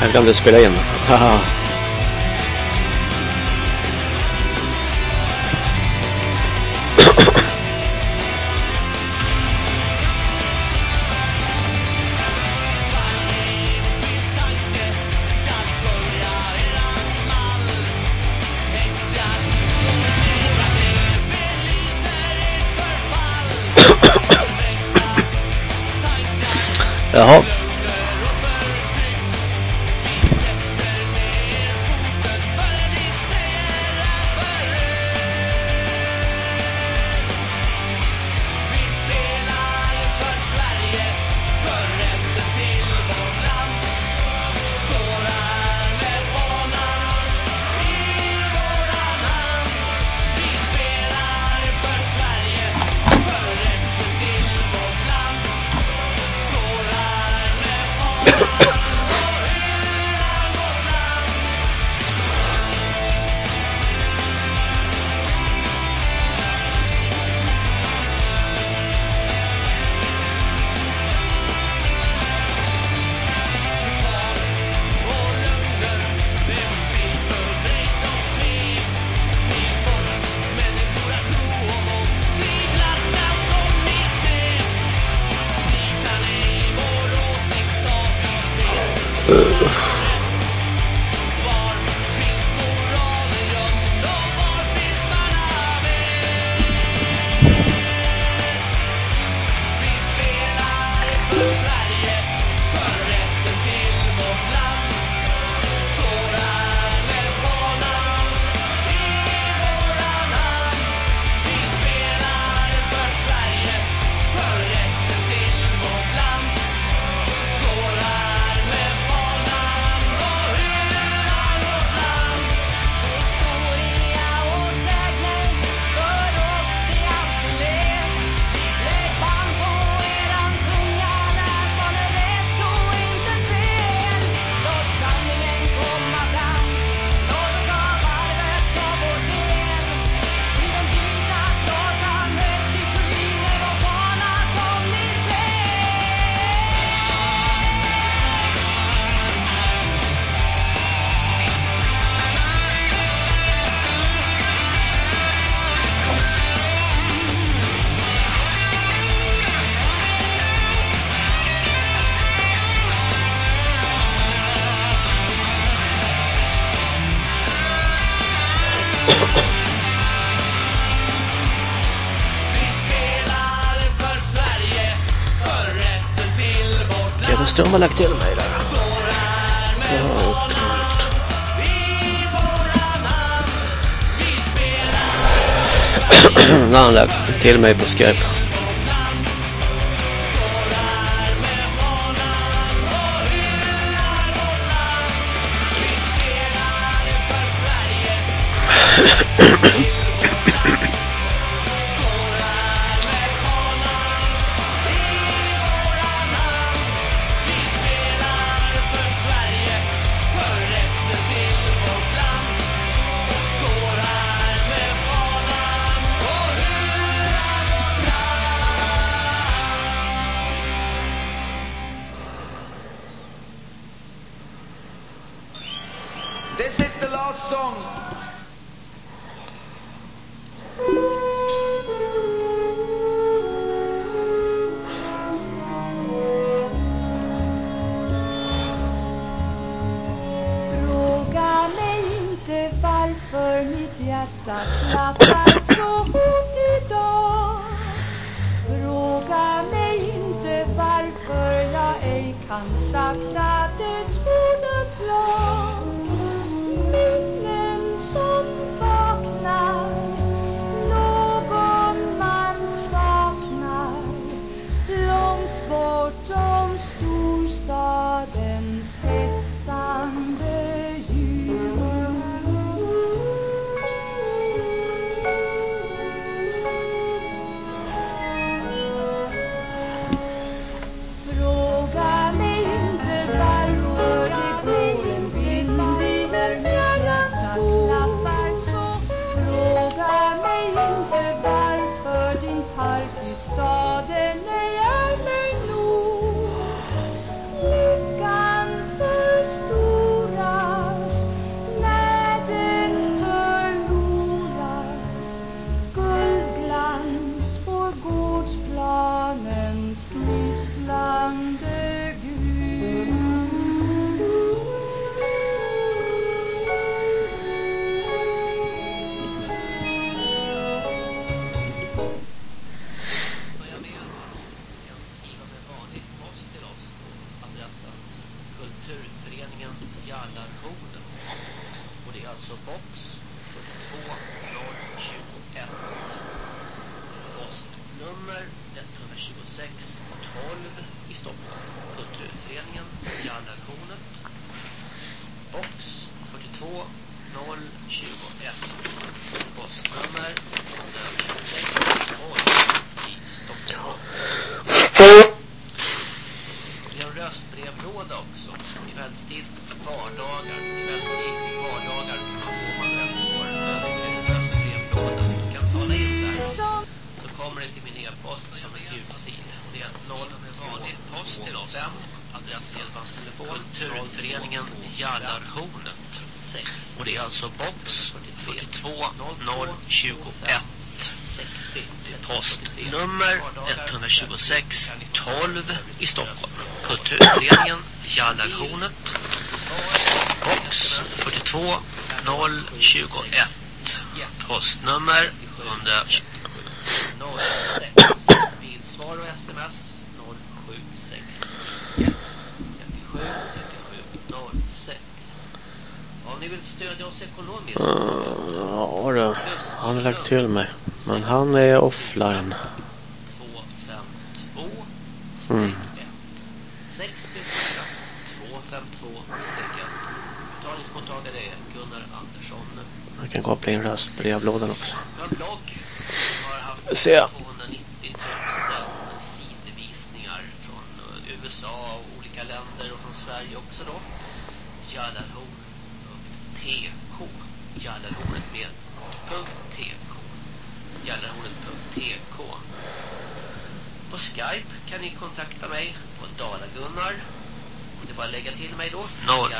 Jag glömde spela in. Haha. De har lagt till mig där. Han har lagt till mig på Skype. This is the last song. 126 12 i Stockholm. Kulturföreningen Jallarhornet. Box 42 021. Postnummer 126 12 i Stockholm. 126 12 i Stockholm. Kulturföreningen Jallarhornet. Box 42 021. Postnummer 126. 06. Bilsvar och sms 076 37 37 06. Om ni vill stödja oss ekonomiskt Ja du, han har lagt till mig. Men han är offline. 252 Mm. 64 252 Betalningsmottagare är Gunnar Andersson. Jag kan koppla in röstbrevlådan också. Vi har en blogg. Vi har haft Se. 290 000 sidvisningar från eh, USA och olika länder och från Sverige också då. Jallarhorn.tk Jallarhornet med .tk Jallarhornet.tk På Skype kan ni kontakta mig på Dalagunnar. Och det är bara att lägga till mig då.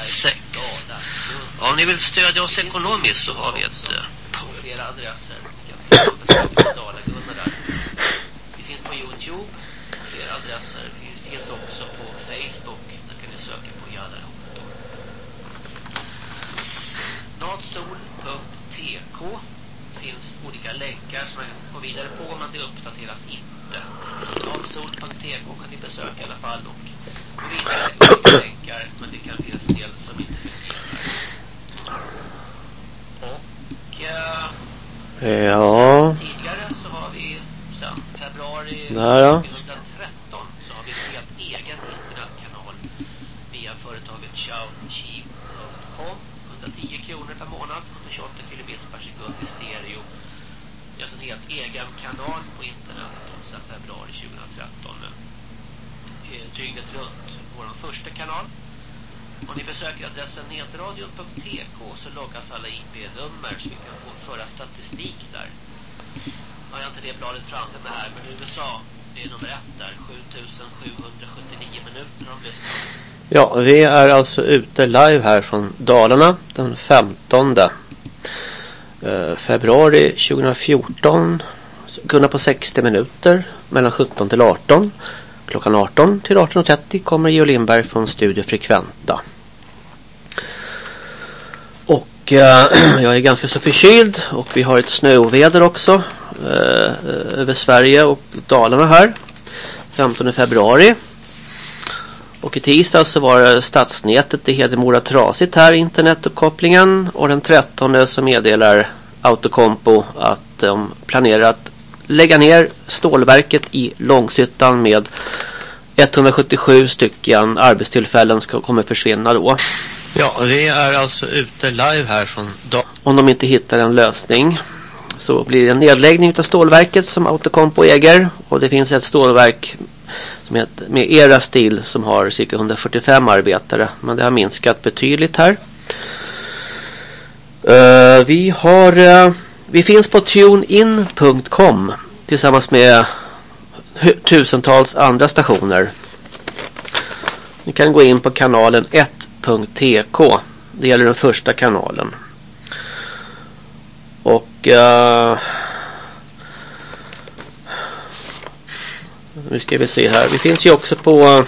06. Om ni vill stödja oss ekonomiskt så har vi ett eh, flera adresser. Vi finns på Youtube. Flera adresser. Vi finns också på Facebook. Där kan ni söka på då. Natsol.tk finns olika länkar som man kan gå vidare på men det uppdateras inte. Natsol.tk kan ni besöka i alla fall och gå vidare olika länkar men det kan finnas en del som inte fungerar. Och eh, Ja, tidigare så har vi sen februari Där, ja. 2013 så har vi en helt egen internetkanal via företaget Xiaoqi.com 110 kronor per månad 128 kilobits per sekund i stereo det är alltså en helt egen kanal på internet och sen februari 2013 eh, dygnet runt vår första kanal om ni besöker adressen netradion.tk så loggas alla IP-nummer så vi kan få föra statistik där har jag inte det bladet framför mig här men USA det är nummer ett där 7779 minuter har de lyssnat ja, vi är alltså ute live här från Dalarna den 15 eh, februari 2014. Kunna på 60 minuter mellan 17 till 18. Klockan 18 till 18.30 kommer Geo Lindberg från Studio Frekventa. Och eh, jag är ganska så förkyld och vi har ett snöoväder också eh, eh över Sverige och Dalarna här. 15 februari. Och i tisdag så var det stadsnätet i Hedemora trasigt här, internetuppkopplingen. Och den 13 så meddelar Autocompo att de planerar att lägga ner stålverket i Långshyttan med 177 stycken arbetstillfällen ska, kommer försvinna då. Ja, vi är alltså ute live här från dag. Om de inte hittar en lösning så blir det en nedläggning av stålverket som Autocompo äger. Och det finns ett stålverk som heter, med era stil som har cirka 145 arbetare. Men det har minskat betydligt här. Uh, vi har uh, vi finns på tunein.com tillsammans med tusentals andra stationer. Ni kan gå in på kanalen 1.tk. Det gäller den första kanalen. Och uh, nu ska vi se här. Vi finns ju också på eh,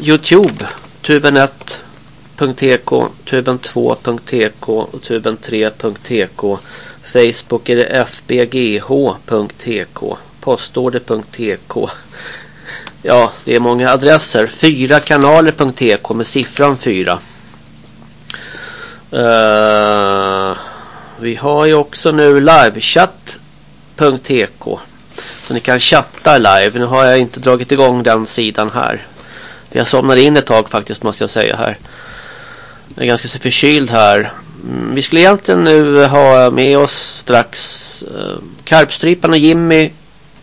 Youtube. Tuben1.tk, tuben2.tk och tuben3.tk. Facebook är det fbgh.tk. Postorder.tk. Ja, det är många adresser. Fyra kanaler.tk med siffran 4. Uh, eh, vi har ju också nu livechatt.tk så ni kan chatta live. Nu har jag inte dragit igång den sidan här. Jag somnade in ett tag faktiskt måste jag säga här. Jag är ganska så förkyld här. Mm, vi skulle egentligen nu ha med oss strax eh, Karpstrypan och Jimmy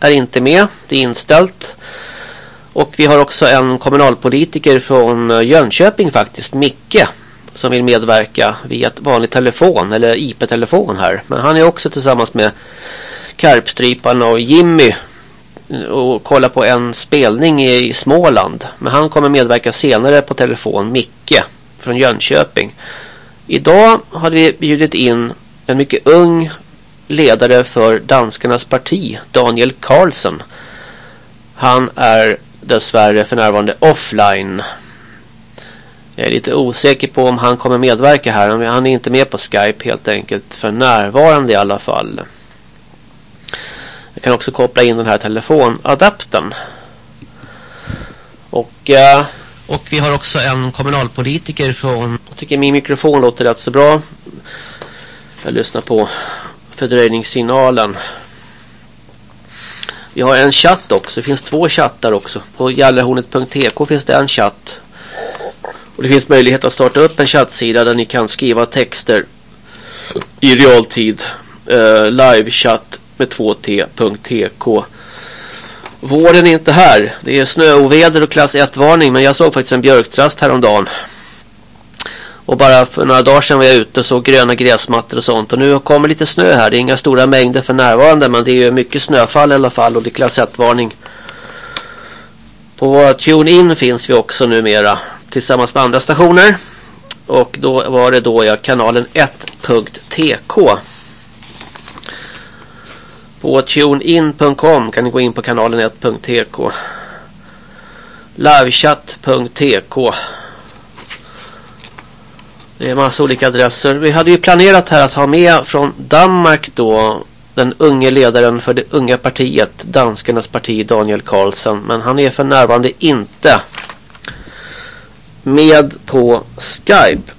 är inte med. Det är inställt. Och vi har också en kommunalpolitiker från eh, Jönköping faktiskt, Micke, som vill medverka via ett vanligt telefon eller IP-telefon här. Men han är också tillsammans med Karpstrypan och Jimmy eh, och kolla på en spelning i Småland. Men han kommer medverka senare på telefon, Micke från Jönköping. Idag hade vi bjudit in en mycket ung ledare för danskarnas parti, Daniel Karlsson. Han är dessvärre för närvarande offline. Jag är lite osäker på om han kommer medverka här. Han är inte med på Skype helt enkelt. För närvarande i alla fall. Jag kan också koppla in den här telefonadaptern. Och, eh, och vi har också en kommunalpolitiker från... Jag tycker min mikrofon låter rätt så bra. Jag lyssnar på fördröjningssignalen. Vi har en chatt också. Det finns två chattar också. På gallerhornet.tk finns det en chatt. Och det finns möjlighet att starta upp en chattsida där ni kan skriva texter i realtid. Uh, livechatt med 2t.tk. Våren är inte här. Det är snöoväder och klass 1-varning. Men jag såg faktiskt en björktrast häromdagen. Och bara för några dagar sedan var jag ute och såg gröna gräsmattor och sånt. Och nu kommer lite snö här. Det är inga stora mängder för närvarande. Men det är ju mycket snöfall i alla fall. Och det är klass 1-varning. På TuneIn finns vi också numera. Tillsammans med andra stationer. Och då var det då jag kanalen 1.tk. På tunein.com kan ni gå in på kanalen 1.tk. livechat.tk det är massa olika adresser. Vi hade ju planerat här att ha med från Danmark då den unge ledaren för det unga partiet, danskarnas parti, Daniel Karlsson. Men han är för närvarande inte med på Skype.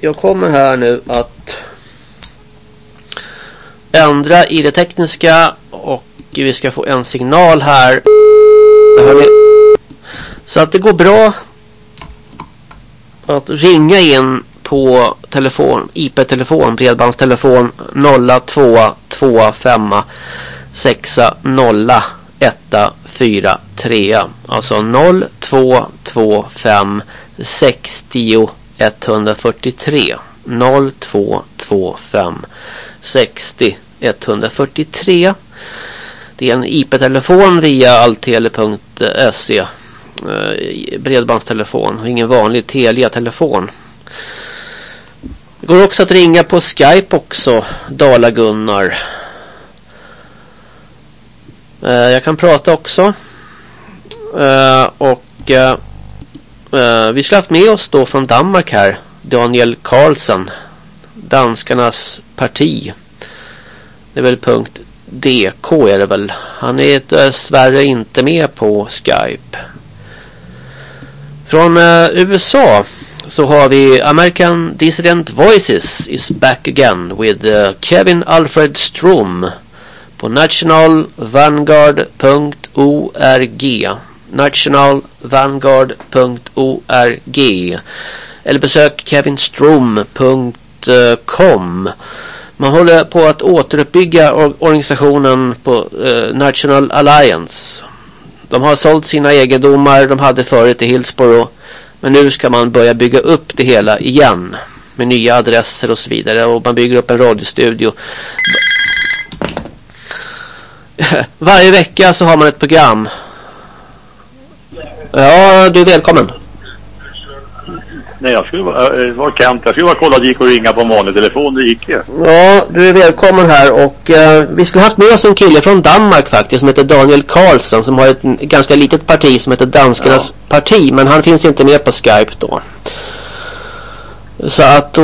Jag kommer här nu att ändra i det tekniska och vi ska få en signal här. Så att det går bra att ringa in på telefon, IP-telefon, bredbandstelefon 0225 60 143. Alltså 0225 60 143. 0225 60 143. Det är en IP-telefon via alltele.se eh, bredbandstelefon och ingen vanlig Telia-telefon. Det går också att ringa på Skype också, Dala-Gunnar. Eh, jag kan prata också. Eh, och vi skulle haft med oss då från Danmark här, Daniel Karlsson. Danskarnas parti. Det är väl punkt DK är det väl. Han är dessvärre inte med på Skype. Från eh, USA så har vi American Dissident Voices is back again with uh, Kevin Alfred Strom på nationalvanguard.org nationalvanguard.org eller besök kevinstrom.org kevinstrom.com man håller på att återuppbygga organisationen på eh, National Alliance de har sålt sina egendomar de hade förut i Hillsborough. Men nu ska man börja bygga upp det hela igen. Med nya adresser och så vidare. Och man bygger upp en radiostudio. Varje vecka så har man ett program. Ja, du är välkommen. Nej, jag skulle vara, det var Kent. Jag skulle bara kolla att det gick att ringa på en vanlig telefon. Det gick ju. Ja, du är välkommen här. Och uh, vi skulle haft med oss en kille från Danmark faktiskt som heter Daniel Karlsson. Som har ett ganska litet parti som heter Danskarnas ja. parti. Men han finns inte med på Skype då. Så att då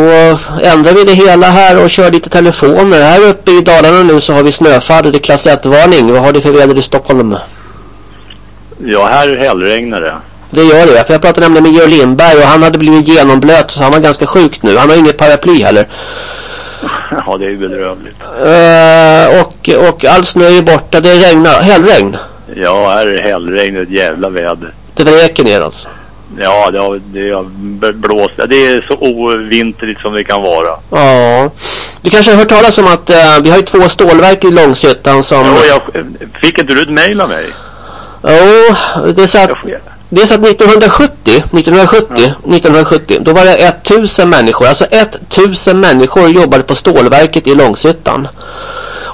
ändrar vi det hela här och kör lite telefoner. Här uppe i Dalarna nu så har vi snöfall och det är klass 1-varning. Vad har du för väder i Stockholm? Ja, här hällregnar det. Det gör det. För jag pratade nämligen med Georg Lindberg och han hade blivit genomblöt så han var ganska sjuk nu. Han har inget paraply heller. Ja, det är ju bedrövligt. Uh, och, och all snö är borta. Det regnar. Hällregn. Ja, här är det hällregn och ett jävla väder. Det vräker ner alltså. Ja, det har, det har blåst. Det är så ovintrigt som det kan vara. Ja. Du kanske har hört talas om att uh, vi har ju två stålverk i Långshyttan som... Ja, jag, fick inte du ett mejl av mig? Jo, det är så att... Det är så att 1970, 1970, ja. 1970, då var det 1000 människor, alltså 1000 människor jobbade på stålverket i Långshyttan.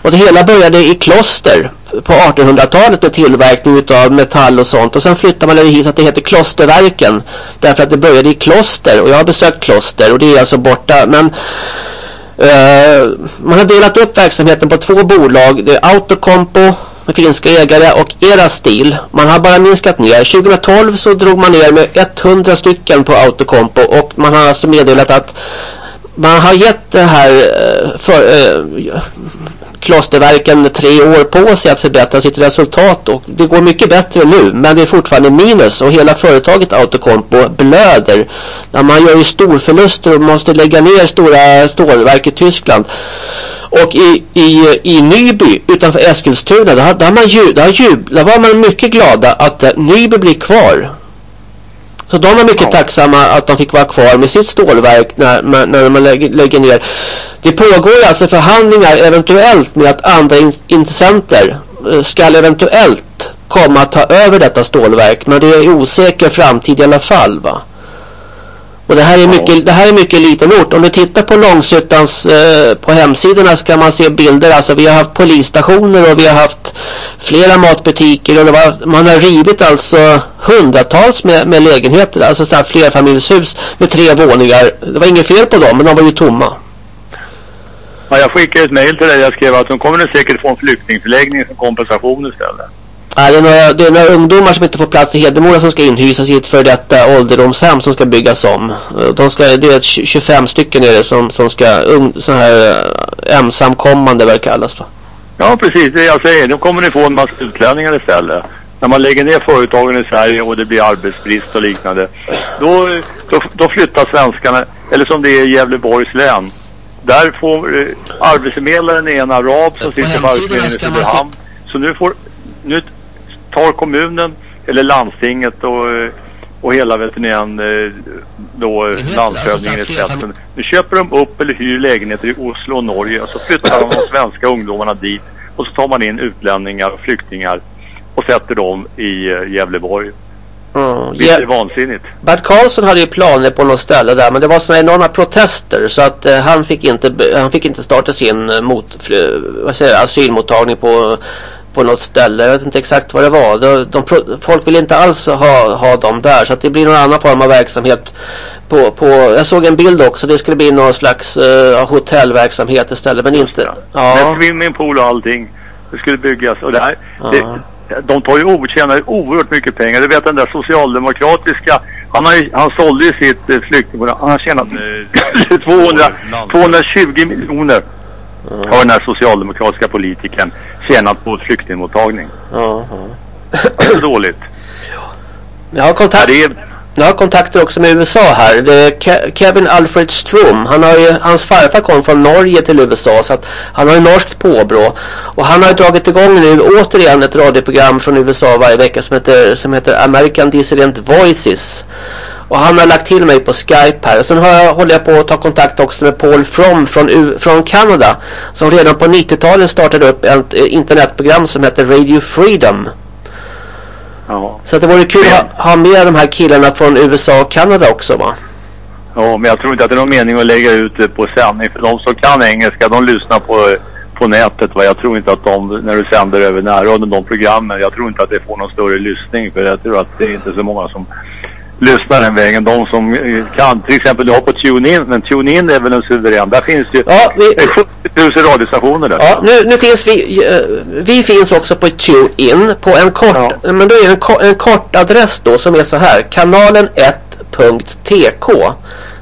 Och det hela började i kloster på 1800-talet med tillverkning av metall och sånt. Och sen flyttade man det hit så att det heter Klosterverken. Därför att det började i kloster. Och jag har besökt kloster och det är alltså borta. Men uh, man har delat upp verksamheten på två bolag. Det är Autocompo med finska ägare och era stil. Man har bara minskat ner. 2012 så drog man ner med 100 stycken på Autocompo och man har alltså meddelat att man har gett det här eh, för, äh, klosterverken tre år på sig att förbättra sitt resultat och det går mycket bättre nu men det är fortfarande minus och hela företaget Autocompo blöder. När man gör ju storförluster och måste lägga ner stora stålverk i Tyskland. Och i, i, i Nyby utanför Eskilstuna där, där, man, där, där var man mycket glada att uh, Nyby blir kvar. Så de var mycket tacksamma att de fick vara kvar med sitt stålverk när, när man lägger, lägger ner. Det pågår alltså förhandlingar eventuellt med att andra in, intressenter uh, ska eventuellt komma att ta över detta stålverk. Men det är osäker framtid i alla fall va. Och det här är mycket, det här är mycket liten ort. Om du tittar på Långsuttans eh, på hemsidorna så kan man se bilder. Alltså vi har haft polisstationer och vi har haft flera matbutiker. Och var, man har rivit alltså hundratals med, med lägenheter. Alltså så här flerfamiljshus med tre våningar. Det var inget fel på dem men de var ju tomma. Ja, jag skickade ett mejl till dig. Jag skrev att de kommer säkert få en flyktingförläggning som kompensation istället. Ja, det, är några, det är några ungdomar som inte får plats i Hedemora som ska inhysas i ett för detta ålderdomshem som ska byggas om. De ska, det är 25 stycken är det som, som ska, un, så här äh, ensamkommande vad det kallas då. Ja, precis. Det jag säger. Nu kommer ni få en massa utlänningar istället. När man lägger ner företagen i Sverige och det blir arbetsbrist och liknande. Då, då, då flyttar svenskarna, eller som det är i Gävleborgs län. Där får eh, arbetsförmedlaren är en arab som sitter på arbetsförmedlingen i Söderhamn. Så nu får, nu tar kommunen eller landstinget och, och hela veterinären eh, då landshövdingen i spetsen. Nu köper de upp eller hyr lägenheter i Oslo och Norge och så flyttar de de svenska ungdomarna dit och så tar man in utlänningar och flyktingar och sätter dem i Gävleborg. Mm. Det är vansinnigt. Bert Karlsson hade ju planer på något ställe där men det var sådana enorma protester så att uh, han, fick inte, han fick inte starta sin mot, vad säger, asylmottagning på på något ställe. Jag vet inte exakt vad det var. De, de, folk vill inte alls ha, ha dem där. Så att det blir någon annan form av verksamhet. På, på, jag såg en bild också. Det skulle bli någon slags uh, hotellverksamhet istället. Men inte. Ja. Med swimmingpool och allting. Det skulle byggas. Och det här, ja. det, de tar ju tjänar oerhört mycket pengar. Du vet den där socialdemokratiska. Han, har ju, han sålde ju sitt eh, flyktingbolag. Han har tjänat 200, 220 miljoner. Mm. Har den här socialdemokratiska politikern tjänat på flyktingmottagning. Ja, är dåligt. Jag har kontakt... Ja, jag har kontakter också med USA här. Ke Kevin Alfred Strom. Han har ju, hans farfar kom från Norge till USA så att han har ju norskt påbrå. Och han har dragit igång nu återigen ett radioprogram från USA varje vecka som heter, som heter American Dissident Voices. Och han har lagt till mig på Skype här. Och sen har jag, håller jag på att ta kontakt också med Paul From från, från Kanada. Som redan på 90-talet startade upp ett eh, internetprogram som heter Radio Freedom. Ja. Så det vore kul att ha med de här killarna från USA och Kanada också va? Ja, men jag tror inte att det är någon mening att lägga ut det på sändning. För de som kan engelska, de lyssnar på, på nätet. Va? Jag tror inte att de, när du sänder över närradion, de programmen, jag tror inte att det får någon större lyssning. För jag tror att det är inte så många som lyssnar den vägen. De som kan. Till exempel du har på TuneIn. Men TuneIn är väl en suverän. Där finns det ju ja, vi, 70 000 radiostationer där. Ja, nu, nu finns vi. Uh, vi finns också på TuneIn. På en kort. Ja. Men då är en, en kort adress då som är så här. Kanalen 1.tk.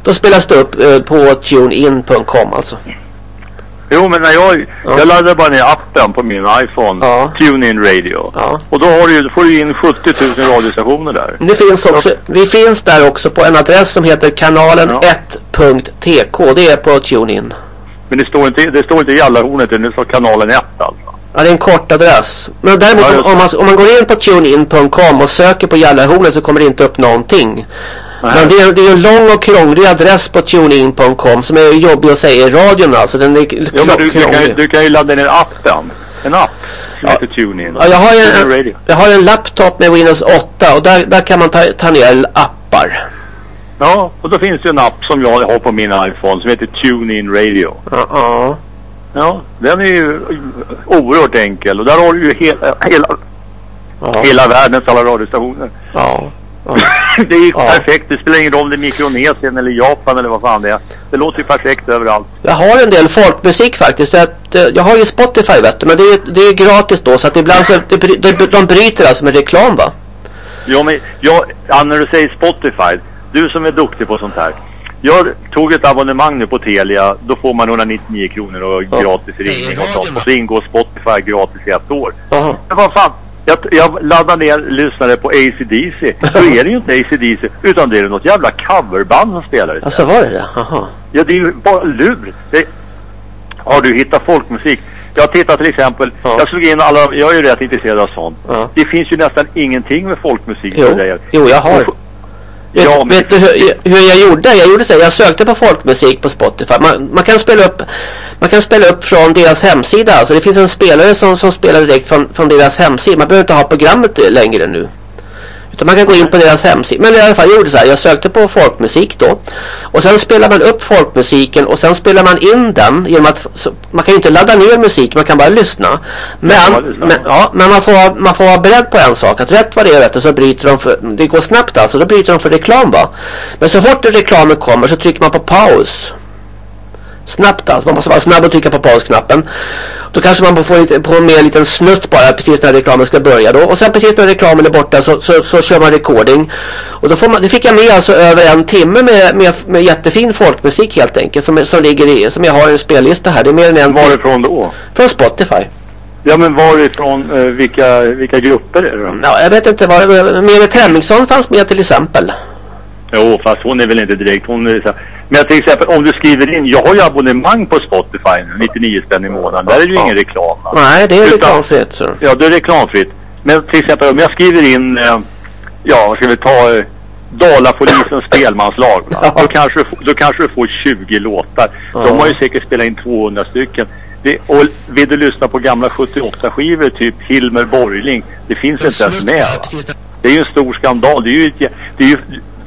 Då spelas det upp på tunein.com alltså. Jo, men när jag, Ja. jag laddar bara ner appen på min iPhone, Ja. TuneIn Radio. Ja. Och då, har du, då får du in 70 000 radiostationer där. Det finns också, vi finns där också på en adress som heter kanalen1.tk. Det är på TuneIn. Men det står inte, det står inte Jallarhornet, det står kanalen 1 alltså. Ja, det är en kort adress. Men däremot just om, man, om man går in på tunein.com och söker på Jallarhornet så kommer det inte upp någonting. Men det är, det är en lång och krånglig adress på tunein.com som är jobbig att säga i radion alltså. Den är Jo, men du, du, kan, du kan ju ladda ner appen. En app som Ja. heter TuneIn. Ja, jag har en, jag har en laptop med Windows 8 och där, där kan man ta, ta ner appar. Ja, och då finns det en app som jag har på min iPhone som heter TuneIn Radio. Ja, ja. Ja, den är ju oerhört enkel och där har du ju hela, hela, ja, hela världens alla radiostationer. ja. Ja. Det är ju Ja. perfekt. Det spelar ingen roll om det är Mikronesien eller Japan eller vad fan det är. Det låter ju perfekt överallt. Jag har en del folkmusik faktiskt. Att, eh, jag har ju Spotify vet du, men det är, det är gratis då så att ibland så det, de, de bryter alltså med reklam va? Ja, men jag, när du säger Spotify, du som är duktig på sånt här. Jag tog ett abonnemang nu på Telia. Då får man 199 kronor och Ja. gratis ringning och sånt. Och så ingår Spotify gratis i ett år. Jaha. Men vad fan, jag, jag laddade ner lyssnade på AC/DC. Då är det ju inte AC/DC utan det är något jävla coverband som spelar istället. Alltså var det det? Jaha. Ja, det är ju bara lur. Det... Har du hittat folkmusik? Jag tittar till exempel, Ja. jag slog in alla, jag är ju rätt intresserad av sånt. Ja. Det finns ju nästan ingenting med folkmusik Jo, jo jag har. Ja, vet du hur, hur jag gjorde? Jag gjorde så här, jag sökte på folkmusik på Spotify. Man, man, kan spela upp, man kan spela upp från deras hemsida. Alltså det finns en spelare som, som spelar direkt från, från deras hemsida. Man behöver inte ha programmet längre nu. Utan man kan gå in på deras hemsida. Men i alla fall jag gjorde så här. Jag sökte på folkmusik då. Och sen spelar man upp folkmusiken och sen spelar man in den genom att så, man kan ju inte ladda ner musik, man kan bara lyssna. Men, bara men, ja, men man, får, man får vara beredd på en sak. Att rätt vad det är så bryter de för, det går snabbt alltså, då bryter de för reklam va. Men så fort reklamen kommer så trycker man på paus. Snabbt alltså, man måste vara snabb och trycka på pausknappen. Då kanske man får lite, på med en liten snutt bara precis när reklamen ska börja då. Och sen precis när reklamen är borta så, så, så kör man recording. Och då får man, det fick jag med alltså över en timme med, med, med jättefin folkmusik helt enkelt. Som, som ligger i, som jag har i en spellista här. Det är mer än en Varifrån då? från Spotify. Ja, men varifrån, eh, vilka, vilka grupper är det då? Ja, jag vet inte vad, Meri Temmingsson fanns med till exempel. Jo, fast hon är väl inte direkt, hon är så här. Men till exempel om du skriver in, jag har ju abonnemang på Spotify nu, 99 spänn i månaden. Där är det ju ingen reklam. va? Nej, det är Utan- reklamfritt. Så. Ja, det är reklamfritt. Men till exempel om jag skriver in, eh, ja vad ska vi ta, eh, Dalapolisens spelmanslag. Va? Då, kanske, du får- då kanske du får 20 låtar. Ja. De har ju säkert spelat in 200 stycken. Det, och vill du lyssna på gamla 78-skivor, typ Hilmer Borgling, det finns inte ens med. Va? Det är ju en stor skandal. Det är ju, ett, det är ju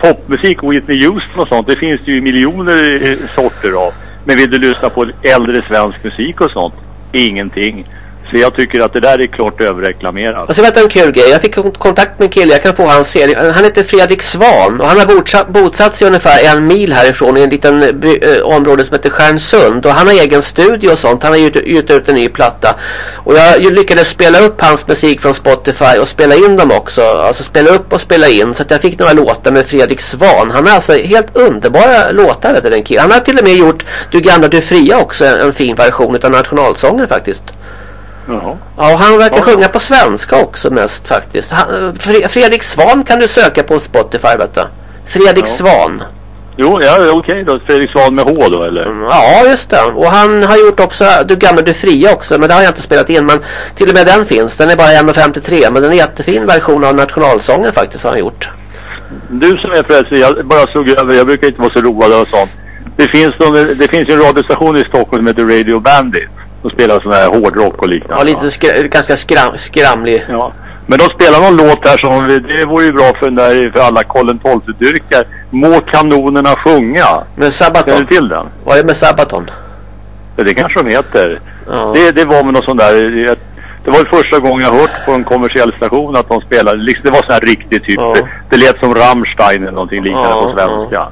popmusik, Whitney Houston och sånt. Det finns det ju miljoner eh, sorter av. Men vill du lyssna på äldre svensk musik och sånt? Ingenting. Så jag tycker att det där är klart överreklamerat. Och så vet en kul grej. Jag fick kontakt med en kille. Jag kan få hans serie. Han heter Fredrik Svan. Och han har bosatt, sig ungefär en mil härifrån i en liten by, eh, område som heter Stjärnsund. Och han har egen studio och sånt. Han har gjort, gjort ut en ny platta. Och jag lyckades spela upp hans musik från Spotify och spela in dem också. Alltså spela upp och spela in. Så att jag fick några låtar med Fredrik Svan. Han har alltså helt underbara låtar vet du, den killen. Han har till och med gjort Du gamla du fria också. En, en fin version av nationalsången faktiskt. Jaha. Ja, och han verkar Ja. sjunga på svenska också mest faktiskt. Han, Fre- Fredrik Svan kan du söka på Spotify vet du. Fredrik Ja. Svan. Jo, ja okej då. Fredrik Svahn med H då eller? Mm, Ja, just det. Och han har gjort också Du gamla du fria också. Men det har jag inte spelat in. Men till och med den finns. Den är bara 1.53. Men den är en jättefin version av nationalsången faktiskt har han gjort. Du som är förresten, jag bara såg över, jag brukar inte vara så road av sånt. Det finns, någon, det finns en radiostation i Stockholm som heter Radio Bandit. De spelar sån här hårdrock och liknande. Ja, lite skra, ganska skram, skramlig. Ja. Men de spelar någon låt där som, det vore ju bra för, där, för alla Colin Tolfte-dyrkar. Må kanonerna sjunga. Med Känner du Sabaton. till den? Vad är det med Sabaton? Ja, det kanske de heter. Ja. Det, det var med någon sån där, det, det var första gången jag hört på en kommersiell station att de spelade, liksom, det var sån här riktigt typ, Ja. det lät som Rammstein eller någonting liknande Ja, på svenska.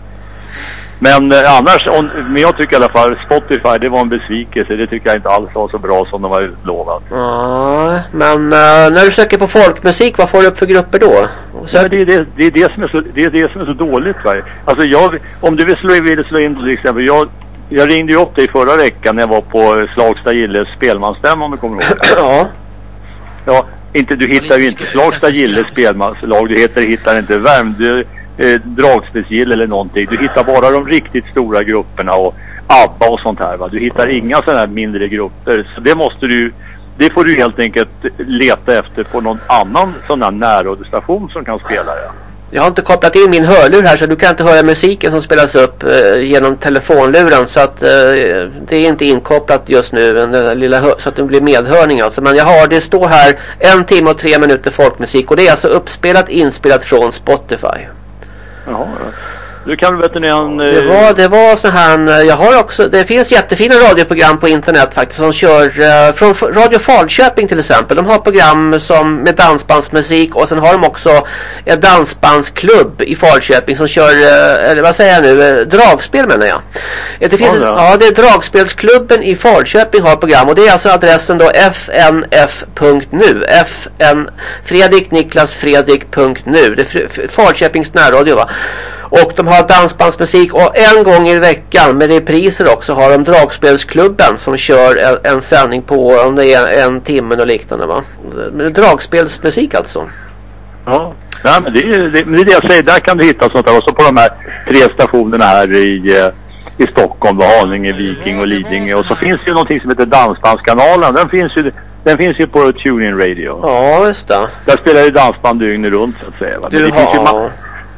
Men eh, annars, om, men jag tycker i alla fall Spotify det var en besvikelse. Det tycker jag inte alls var så bra som de var utlovat. Ja, men eh, när du söker på folkmusik, vad får du upp för grupper då? Det, är det, det, är det, som är så, det är det som är så dåligt. Va? Alltså jag, om du vill slå vill slå in till exempel, jag jag ringde ju upp dig förra veckan när jag var på Slagsta Gilles spelmansstämma om du kommer ihåg det. Ja. Ja, inte, du hittar ju inte Slagsta Gilles spelmanslag. Du hittar, hittar inte Värmdö eh, Dragspelsgill eller någonting. Du hittar bara de riktigt stora grupperna och ABBA och sånt här va. Du hittar inga sådana här mindre grupper. Så det måste du det får du helt enkelt leta efter på någon annan sån här närradiostation som kan spela det. Jag har inte kopplat in min hörlur här så du kan inte höra musiken som spelas upp eh, genom telefonluren så att eh, det är inte inkopplat just nu den där lilla så att det blir medhörning alltså. Men jag har, det står här en timme och tre minuter folkmusik och det är alltså uppspelat inspelat från Spotify. Jaha. Du kan väl veterinären... en... Det eh, var, det var så här, jag har också, det finns jättefina radioprogram på internet faktiskt som kör eh, från Radio Falköping till exempel. De har program som med dansbandsmusik och sen har de också en dansbandsklubb i Falköping som kör, eh, eller vad säger jag nu, eh, dragspel menar jag. Eh, Det finns, Ja, ja, det är Dragspelsklubben i Falköping har program och det är alltså adressen då fnf.nu. FN Fredrik Niklas Fredrik.nu. Det är Falköpings närradio va. Och de har dansbandsmusik och en gång i veckan med repriser också har de Dragspelsklubben som kör en, en sändning på om det är en timme och liknande va. Dragspelsmusik alltså. Ja. Nej, men det, är, det, det är det jag säger. Där kan du hitta sånt där. Och så på de här tre stationerna här i, eh, i Stockholm. Då, Haninge, Viking och Lidingö. Och så finns det ju någonting som heter Dansbandskanalen. Den finns ju, den finns ju på TuneIn Radio. Ja just det. Där spelar ju dansband dygnet runt så att säga. Va? Men Du det, finns ju.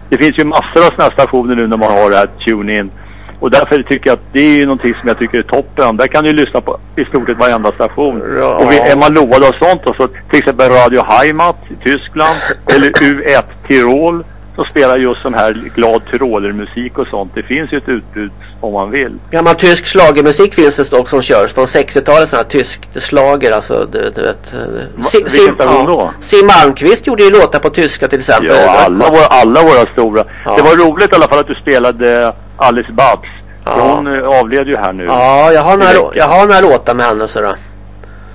Det finns ju massor av sådana stationer nu när man har det här TuneIn. Och därför tycker jag att det är ju någonting som jag tycker är toppen. Där kan du lyssna på i stort sett varenda station. Ja. Och vi, är man lovad av sånt och så till exempel Radio Heimat i Tyskland eller U1 Tirol som spelar just sån här glad tyrolermusik och sånt. Det finns ju ett utbud om man vill. Gammal tysk schlagermusik finns det också som körs från 60-talet sån här tysk slager alltså du, du vet. eh, Si- vilken station då? Siw Malmkvist gjorde ju låtar på tyska till exempel. Ja, alla våra, alla våra stora. Ja. Det var roligt i alla fall att du spelade Alice Babs. Ja. Hon eh, avled ju här nu. Ja, jag har, några, jag har några låtar med henne sådär.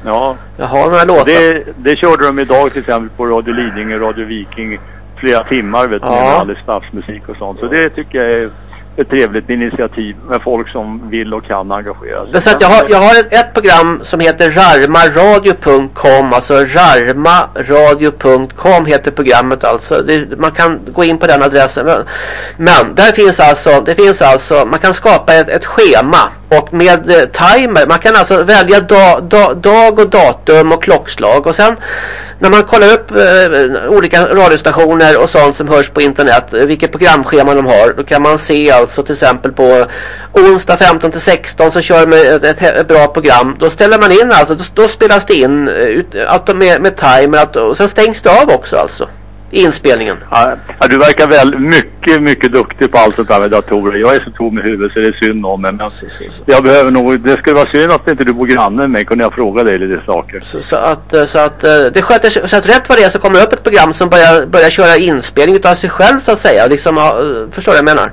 ja. Jag har några låtar. Det, det körde de idag till exempel på Radio Lidingö, Radio Viking flera timmar vet du, Ja. med Alice Babs musik och sånt. Så det tycker jag är ett trevligt initiativ med folk som vill och kan engagera sig. Men så att jag har, jag har ett, ett program som heter rarmaradio.com Alltså rarmaradio.com heter programmet alltså. Det, man kan gå in på den adressen. Men, men där finns alltså, det finns alltså, man kan skapa ett, ett schema. Och med eh, timer, man kan alltså välja da, da, dag och datum och klockslag. Och sen när man kollar upp eh, olika radiostationer och sånt som hörs på internet, eh, vilket programschema de har, då kan man se alltså till exempel på onsdag 15 till 16 så kör de ett, ett, ett bra program. Då ställer man in alltså, då, då spelas det in eh, ut, att de med, med timer att, och sen stängs det av också alltså. Inspelningen. Ja, du verkar väl mycket, mycket duktig på allt sånt där med datorer. Jag är så tom i huvudet så det är synd om mig. Men jag behöver nog, det skulle vara synd att inte du bor granne med mig. Kunde jag fråga dig lite saker? Så, så att, eh, så att eh, det sköter sig, så att rätt vad det är så kommer det upp ett program som börjar, börjar köra inspelning utav sig själv så att säga. Liksom, eh, förstår du vad jag menar?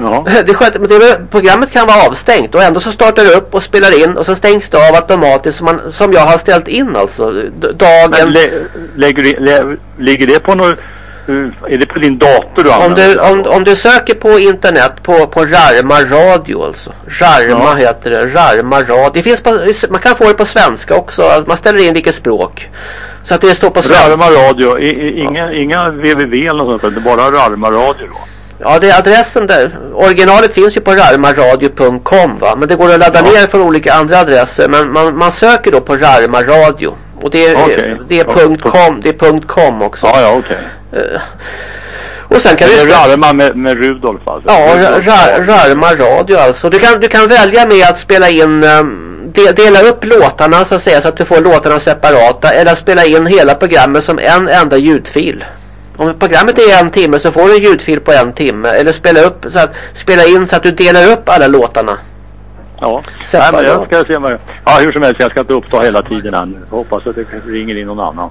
Ja. Det sköter, men det, programmet kan vara avstängt och ändå så startar det upp och spelar in och så stängs det av automatiskt som, man, som jag har ställt in alltså. Men dagen. lä, lägger, du- lä, ligger det på något... Är det på din dator du Om använder? du, om, om du söker på internet på, på Rarma radio alltså. Rarma Ja. heter det. Rarma radio. Det finns på, man kan få det på svenska också. Man ställer in vilket språk. Så att det står på svenska. Rarma radio, I, i, inga, inga www eller något sånt, det är bara Rarma radio då? Ja, det är adressen där. Originalet finns ju på rarmaradio.com va. Men det går att ladda Ja. ner från olika andra adresser. Men man, man söker då på Rarma radio. Och det är, Okej. det är punkt .com, det är punkt .com också. Ja, ja, okej. Eh, Och sen kan Det du... Rarma med, med Rudolf alltså? Ja, ra, Rudolf. ra, Rarma radio alltså. Du kan, du kan välja med att spela in, um, de, dela upp låtarna så att säga så att du får låtarna separata. Eller spela in hela programmet som en enda ljudfil. Om programmet är en timme så får du en ljudfil på en timme. Eller spela, upp, så att, spela in så att du delar upp alla låtarna. Ja. Nej, Separat. men jag ska se vad jag... Ja, hur som helst, jag ska inte uppta hela tiden än. Jag hoppas att det ringer in någon annan.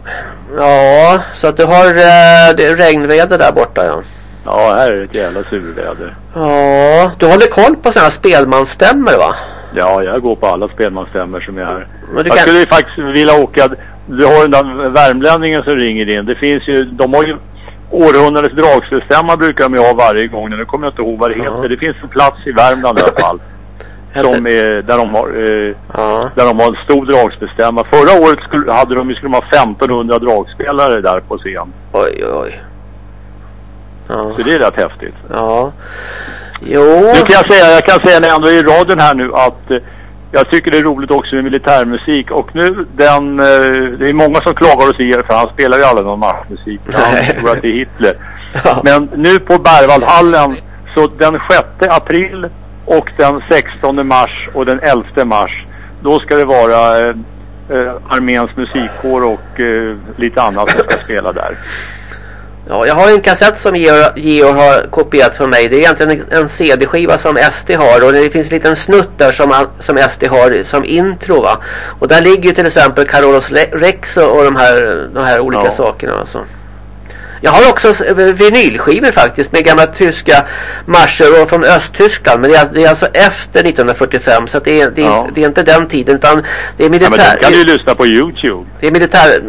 Ja, så att du har eh, det är regnväder där borta ja. Ja, här är ett jävla surväder. Ja, du håller koll på sådana spelmansstämmor va? Ja, jag går på alla spelmansstämmor som är här. Men du Jag kan... skulle ju faktiskt vilja åka... Du har den där värmlänningen som ringer in. Det finns ju... De har ju... Århundradets dragspelstämma brukar de ju ha varje gång. Nu kommer jag inte ihåg vad det heter. Ja. Det finns en plats i Värmland i alla fall. Som är, där, de har, eh, Ja. där de har en stor dragsbestämmare. Förra året skulle, hade de, skulle de ha 1500 dragspelare där på scen. Oj, oj, oj. Ja. Så det är rätt häftigt. Ja. Jo. Nu kan jag säga, jag kan säga när jag ändå är i radion här nu att eh, jag tycker det är roligt också med militärmusik och nu den, eh, det är många som klagar hos er för han spelar ju aldrig någon marschmusik. Han tror att det är Hitler. Ja. Men nu på Berwaldhallen så den 6 april och den 16 mars och den 11 mars då ska det vara eh, eh, arméns musikkår och eh, lite annat som ska spela där. Ja, jag har en kassett som Georg, har kopierat från mig. Det är egentligen en, CD-skiva som SD har och det finns en liten snutt där som, som SD har som intro va. Och där ligger ju till exempel Carolus Le- Rex och och de här, de här olika Ja. sakerna alltså. Jag har också s- vinylskivor faktiskt med gamla tyska marscher och från Östtyskland. Men det är, det är alltså efter 1945 så det, är, det, är, Ja. det är inte den tiden utan det är Ja, men militär. kan du lyssna på Youtube. Det är militär,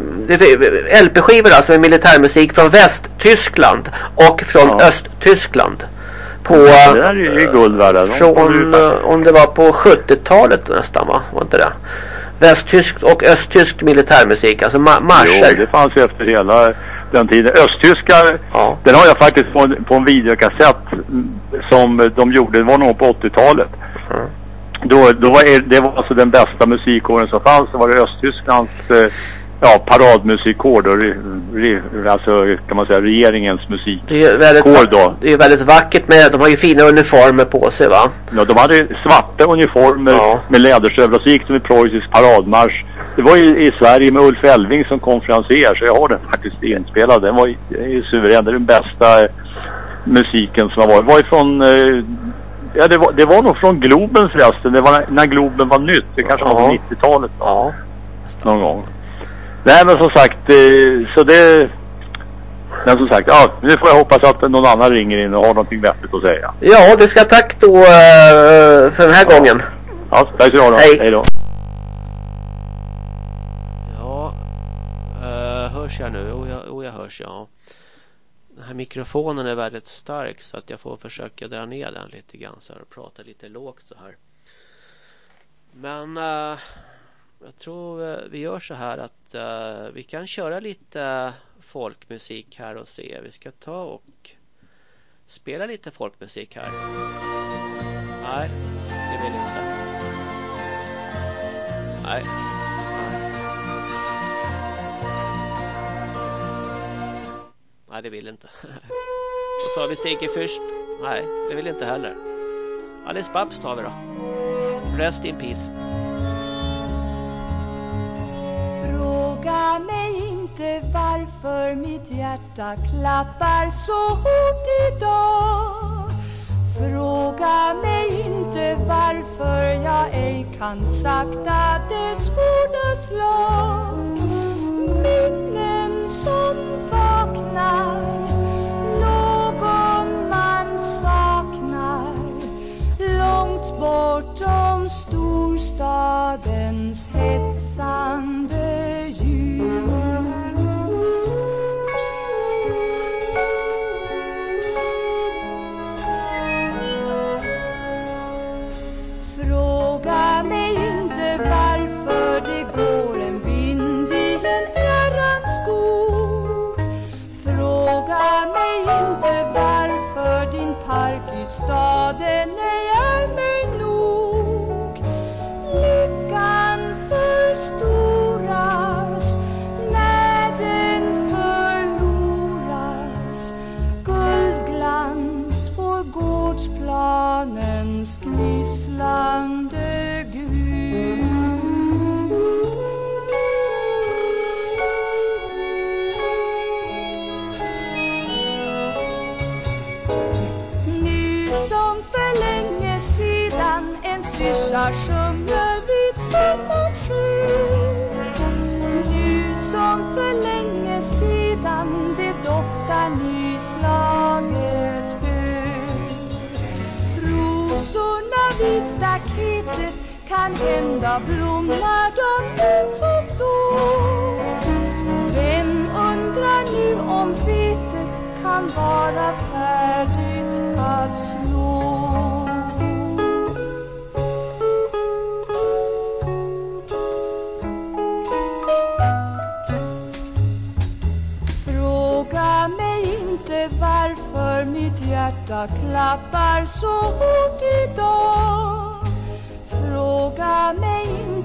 LP-skivor alltså med militärmusik från Västtyskland och från Ja. Östtyskland. På, Det där är ju guld värda. Från, eh, om det var på 70-talet nästan va? Var inte det? Västtyskt och östtyskt militärmusik, alltså ma- Jo, marscher. det fanns ju efter hela den tiden. Östtyska, Ja. den har jag faktiskt på en, på en videokassett som de gjorde, det var nog på 80-talet. Mm. Då, då var det var alltså den bästa musikkåren som fanns. Det var det Östtysklands eh, ja, paradmusikkår då. Re, re, alltså kan man säga regeringens musik. Det är väldigt, Kår då. det är väldigt vackert med, de har ju fina uniformer på sig va? Ja, de hade svarta uniformer Ja. med läderstövlar. Så gick de i preussisk paradmarsch. Det var ju i Sverige med Ulf Elving som konferenser så jag har den faktiskt inspelad. Den var ju, suverän. Det är den bästa eh, musiken som har varit. Det var ju från... Eh, ja, det var, det var nog från Globen förresten. Det var när, Globen var nytt. Det kanske var Ja. på 90-talet då, Ja. någon gång. Nej men som sagt, eh, så det... Men som sagt, ja, nu får jag hoppas att någon annan ringer in och har någonting vettigt att säga. Ja, du ska tack då eh, för den här gången. Ja, tack så du ha då. Hej. Hej då. Ja, uh, hörs jag nu? Jo, jag, jo, jag hörs ja. Den här mikrofonen är väldigt stark så att jag får försöka dra ner den lite grann så här och prata lite lågt så här. Men eh, jag tror eh, vi gör så här att uh, vi kan köra lite folkmusik här och se. Vi ska ta och spela lite folkmusik här. Nej, det vill inte. Nej. Nej. Nej, det vill inte. Då tar vi Sigge först. Nej, det vill inte heller. Alice Babs tar vi då. Rest in peace. Fråga mig inte varför mitt hjärta klappar så hårt idag. Fråga mig inte varför jag ej kan sakta dess hårda slag. Minnen som vaknar Någon man saknar. Långt bortom storstadens hetsande Blommar de ljuset då? Vem undrar nu om vetet kan vara färdigt att slå? Fråga mig inte varför mitt hjärta klappar så hårt idag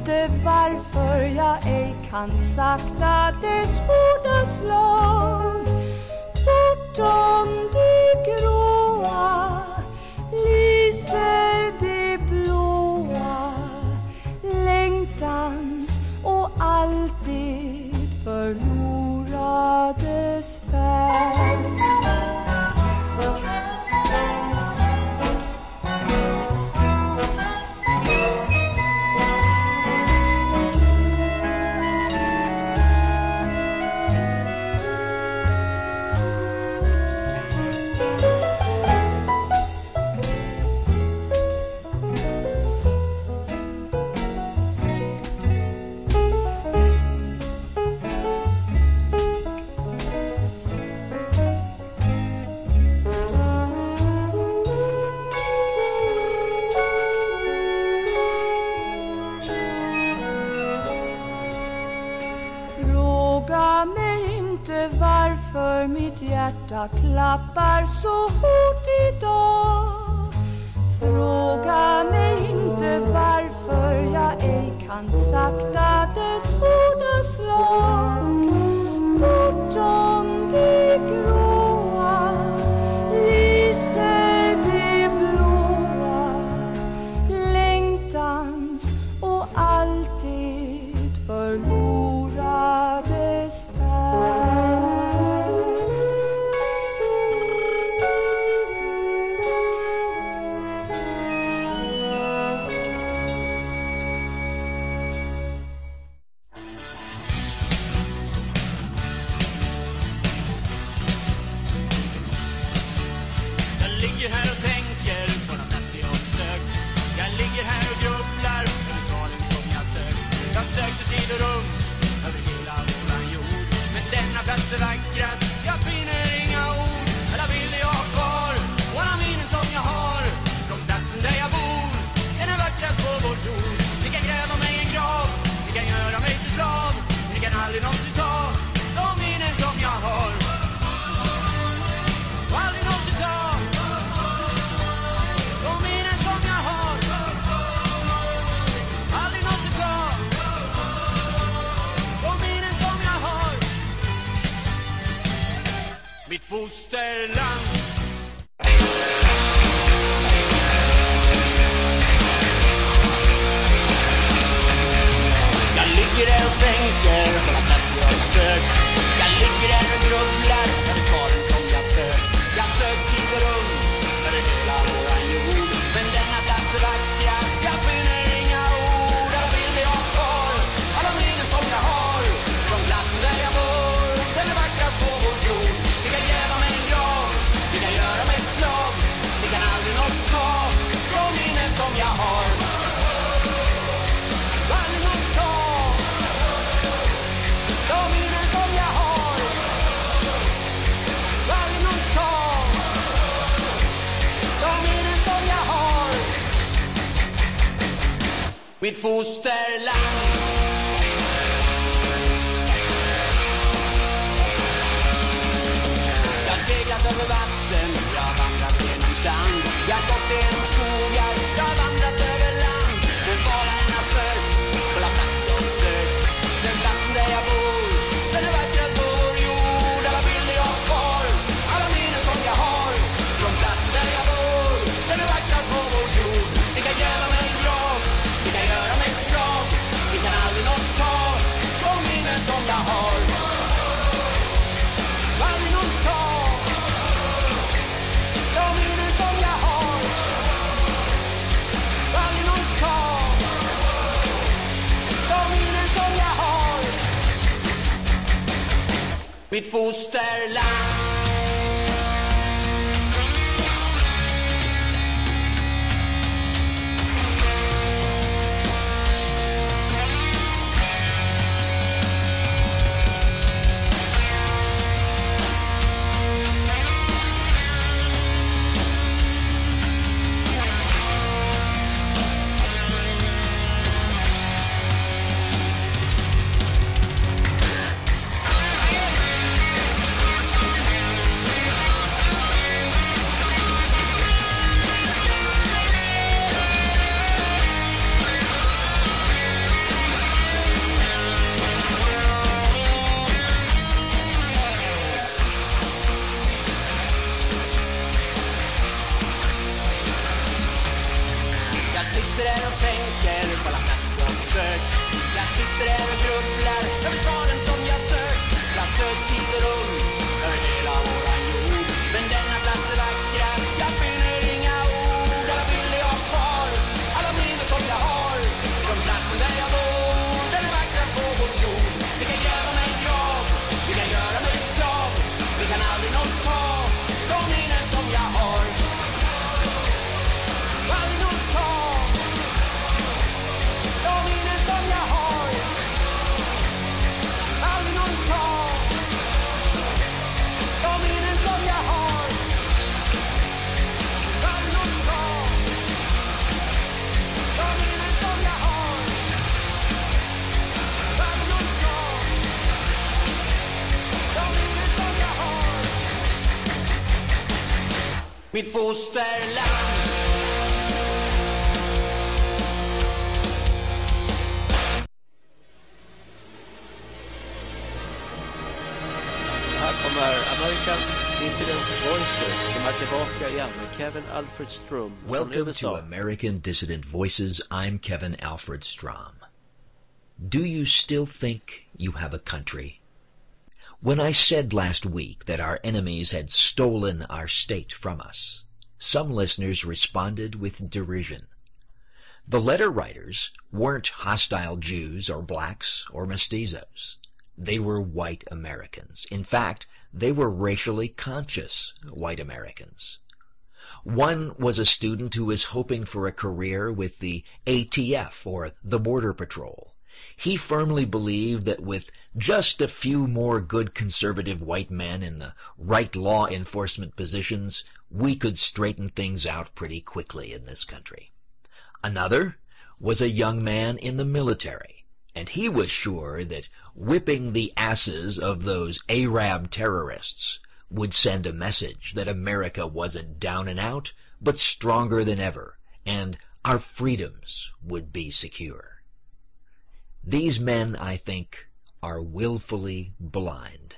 inte varför jag ej kan sakta dess hårda slag. Bortom aclapar su Coaster with full starlight. Kevin Alfred Strom Welcome to American Dissident Voices. I'm Kevin Alfred Strom. Do you still think you have a country? When I said last week that our enemies had stolen our state from us, some listeners responded with derision. The letter writers weren't hostile Jews or blacks or mestizos. They were white Americans. In fact, they were racially conscious white Americans. One was a student who was hoping for a career with the ATF or the Border Patrol. He firmly believed that with just a few more good conservative white men in the right law enforcement positions, we could straighten things out pretty quickly in this country. Another was a young man in the military, and he was sure that whipping the asses of those Arab terrorists would send a message that America wasn't down and out, but stronger than ever, and our freedoms would be secure. These men, I think, are willfully blind.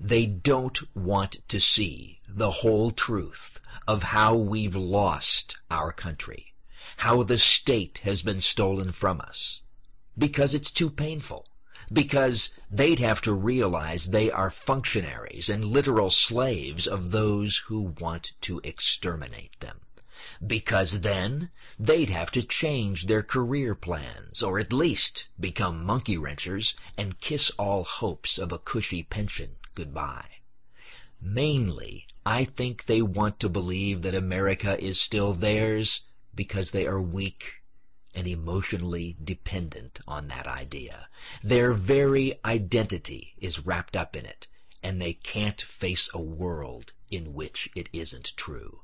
They don't want to see the whole truth of how we've lost our country, how the state has been stolen from us, because it's too painful, because they'd have to realize they are functionaries and literal slaves of those who want to exterminate them. Because then they'd have to change their career plans, or at least become monkey wrenchers and kiss all hopes of a cushy pension goodbye. Mainly, I think they want to believe that America is still theirs because they are weak and emotionally dependent on that idea. Their very identity is wrapped up in it, and they can't face a world in which it isn't true.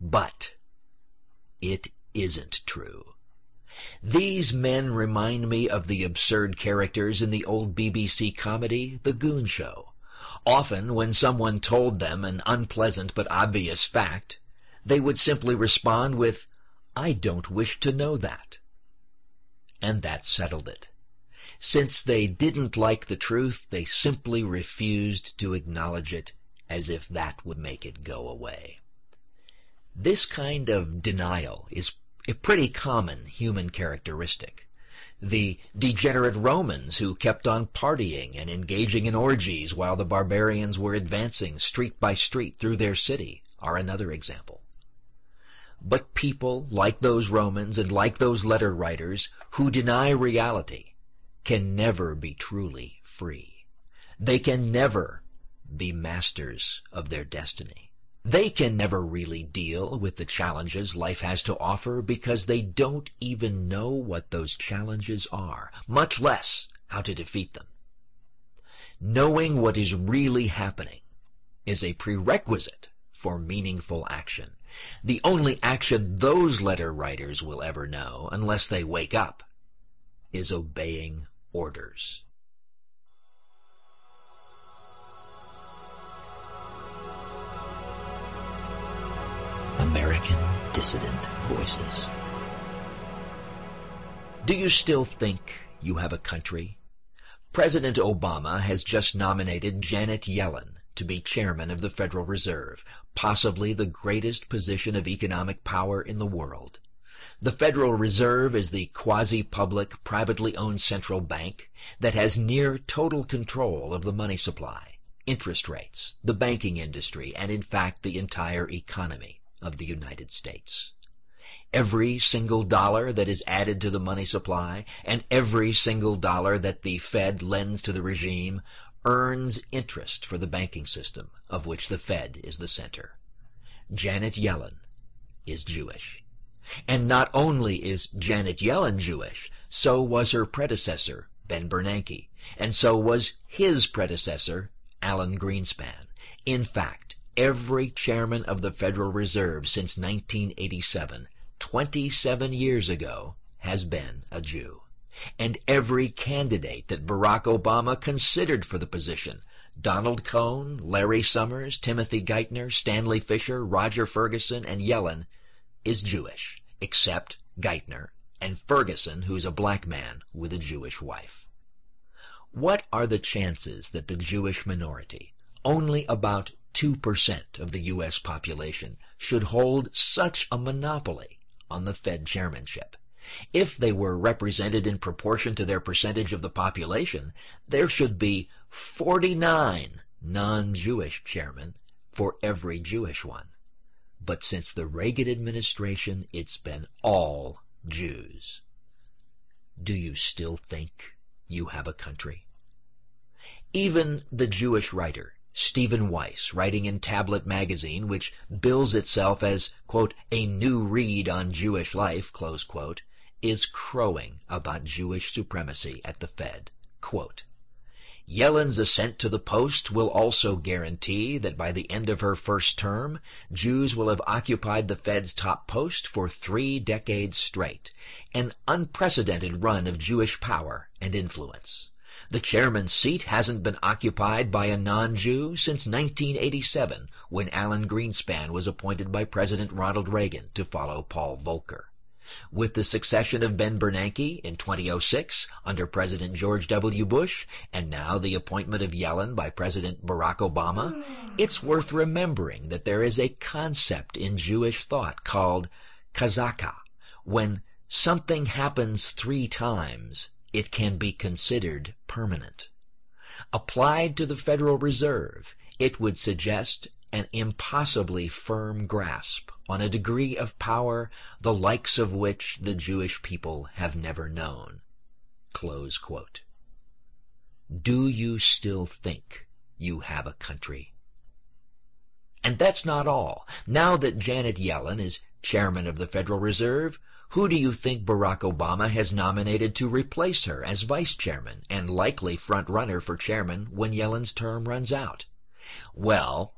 But it isn't true. These men remind me of the absurd characters in the old BBC comedy, The Goon Show. Often, when someone told them an unpleasant but obvious fact, they would simply respond with, I don't wish to know that. And that settled it. Since they didn't like the truth, they simply refused to acknowledge it as if that would make it go away. This kind of denial is a pretty common human characteristic. The degenerate Romans who kept on partying and engaging in orgies while the barbarians were advancing street by street through their city are another example. But people like those Romans and like those letter writers who deny reality can never be truly free. They can never be masters of their destiny. They can never really deal with the challenges life has to offer because they don't even know what those challenges are, much less how to defeat them. Knowing what is really happening is a prerequisite for meaningful action. The only action those letter writers will ever know, unless they wake up, is obeying orders. American Dissident Voices. Do you still think you have a country? President Obama has just nominated Janet Yellen to be chairman of the Federal Reserve, possibly the greatest position of economic power in the world. The Federal Reserve is the quasi-public, privately owned central bank that has near total control of the money supply, interest rates, the banking industry, and in fact the entire economy of the United States. Every single dollar that is added to the money supply and every single dollar that the Fed lends to the regime earns interest for the banking system of which the Fed is the center. Janet Yellen is Jewish. And not only is Janet Yellen Jewish, so was her predecessor, Ben Bernanke, and so was his predecessor, Alan Greenspan. In fact, every chairman of the Federal Reserve since 1987, 27 years ago, has been a Jew. And every candidate that Barack Obama considered for the position, Donald Cohn, Larry Summers, Timothy Geithner, Stanley Fischer, Roger Ferguson, and Yellen, is Jewish, except Geithner and Ferguson, who's a black man with a Jewish wife. What are the chances that the Jewish minority, only about 2% of the U.S. population, should hold such a monopoly on the Fed chairmanship? If they were represented in proportion to their percentage of the population, there should be 49 non-Jewish chairmen for every Jewish one. But since the Reagan administration, it's been all Jews. Do you still think you have a country? Even the Jewish writer, Stephen Weiss, writing in Tablet magazine, which bills itself as, quote, a new read on Jewish life, close quote, is crowing about Jewish supremacy at the Fed. Quote, Yellen's ascent to the post will also guarantee that by the end of her first term, Jews will have occupied the Fed's top post for three decades straight, an unprecedented run of Jewish power and influence. The chairman's seat hasn't been occupied by a non-Jew since 1987, when Alan Greenspan was appointed by President Ronald Reagan to follow Paul Volcker. With the succession of Ben Bernanke in 2006 under President George W. Bush, and now the appointment of Yellen by President Barack Obama, it's worth remembering that there is a concept in Jewish thought called kazaka. When something happens three times, it can be considered permanent. Applied to the Federal Reserve, it would suggest an impossibly firm grasp on a degree of power the likes of which the Jewish people have never known. Do you still think you have a country? And that's not all. Now that Janet Yellen is chairman of the Federal Reserve, who do you think Barack Obama has nominated to replace her as vice chairman and likely front runner for chairman when Yellen's term runs out? Well,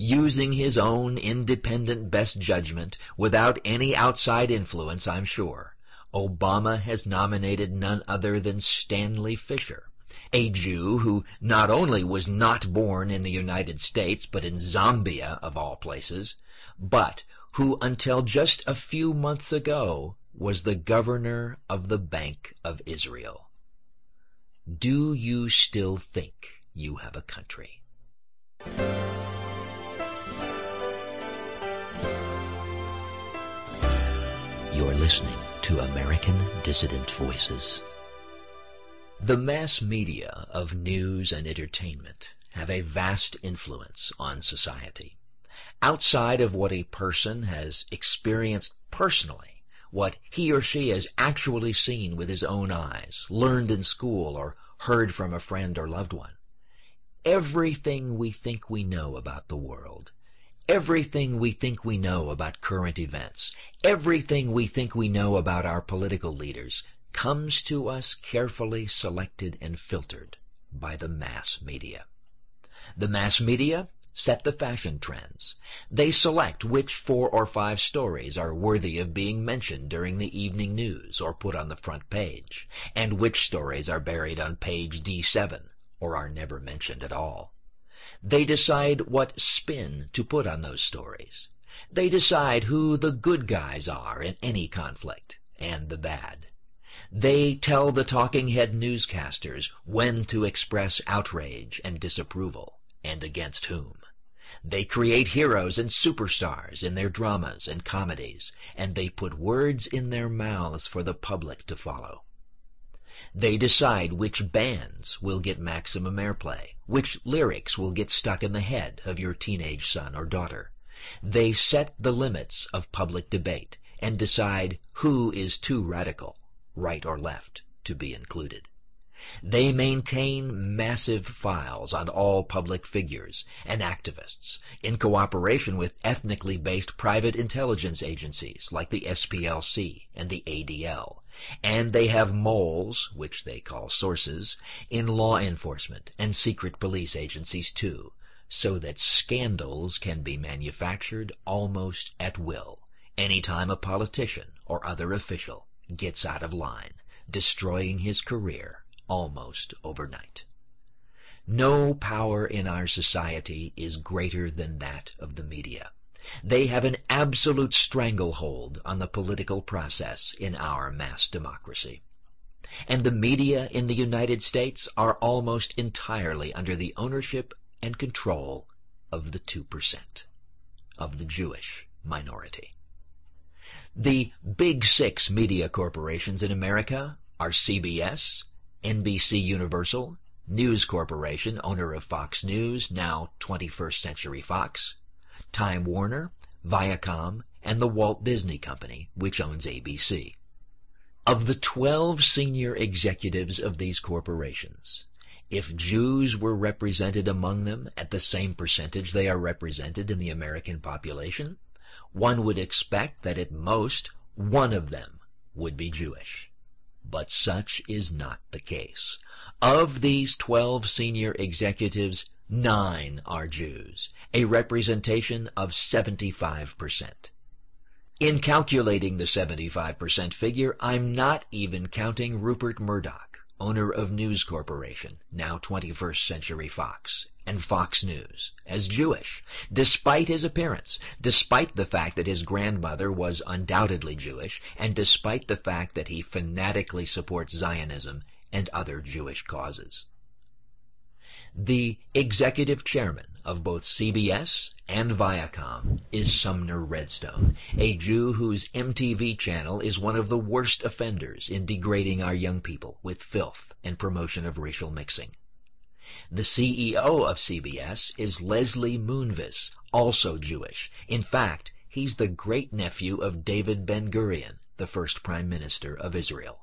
using his own independent best judgment without any outside influence, I'm sure. Obama has nominated none other than Stanley Fischer, a Jew who not only was not born in the United States, but in Zambia, of all places, but who until just a few months ago was the governor of the Bank of Israel. Do you still think you have a country? Listening to American Dissident Voices. The mass media of news and entertainment have a vast influence on society. Outside of what a person has experienced personally, what he or she has actually seen with his own eyes, learned in school, or heard from a friend or loved one, everything we think we know about the world Everything we think we know about current events, everything we think we know about our political leaders, comes to us carefully selected and filtered by the mass media. The mass media set the fashion trends. They select which four or five stories are worthy of being mentioned during the evening news or put on the front page, and which stories are buried on page D7 or are never mentioned at all. They decide what spin to put on those stories. They decide who the good guys are in any conflict, and the bad. They tell the talking head newscasters when to express outrage and disapproval, and against whom. They create heroes and superstars in their dramas and comedies, and they put words in their mouths for the public to follow. They decide which bands will get maximum airplay, which lyrics will get stuck in the head of your teenage son or daughter. They set the limits of public debate and decide who is too radical, right or left, to be included. They maintain massive files on all public figures and activists in cooperation with ethnically based private intelligence agencies like the SPLC and the ADL. And they have moles, which they call sources, in law enforcement and secret police agencies too, so that scandals can be manufactured almost at will anytime a politician or other official gets out of line, destroying his career almost overnight. No power in our society is greater than that of the media. They have an absolute stranglehold on the political process in our mass democracy. And the media in the United States are almost entirely under the ownership and control of the 2%, of the Jewish minority. The big six media corporations in America are CBS, NBC Universal, News Corporation, owner of Fox News, now 21st Century Fox, Time Warner, Viacom, and the Walt Disney Company, which owns ABC. Of the 12 senior executives of these corporations, if Jews were represented among them at the same percentage they are represented in the American population, one would expect that at most one of them would be Jewish. But such is not the case. Of these 12 senior executives, nine are Jews, a representation of 75%. In calculating the 75% figure, I'm not even counting Rupert Murdoch, owner of News Corporation, now 21st Century Fox, and Fox News, as Jewish, despite his appearance, despite the fact that his grandmother was undoubtedly Jewish, and despite the fact that he fanatically supports Zionism and other Jewish causes. The executive chairman of both CBS and Viacom is Sumner Redstone, a Jew whose MTV channel is one of the worst offenders in degrading our young people with filth and promotion of racial mixing. The CEO of CBS is Leslie Moonves, also Jewish. In fact, he's the great-nephew of David Ben-Gurion, the first prime minister of Israel.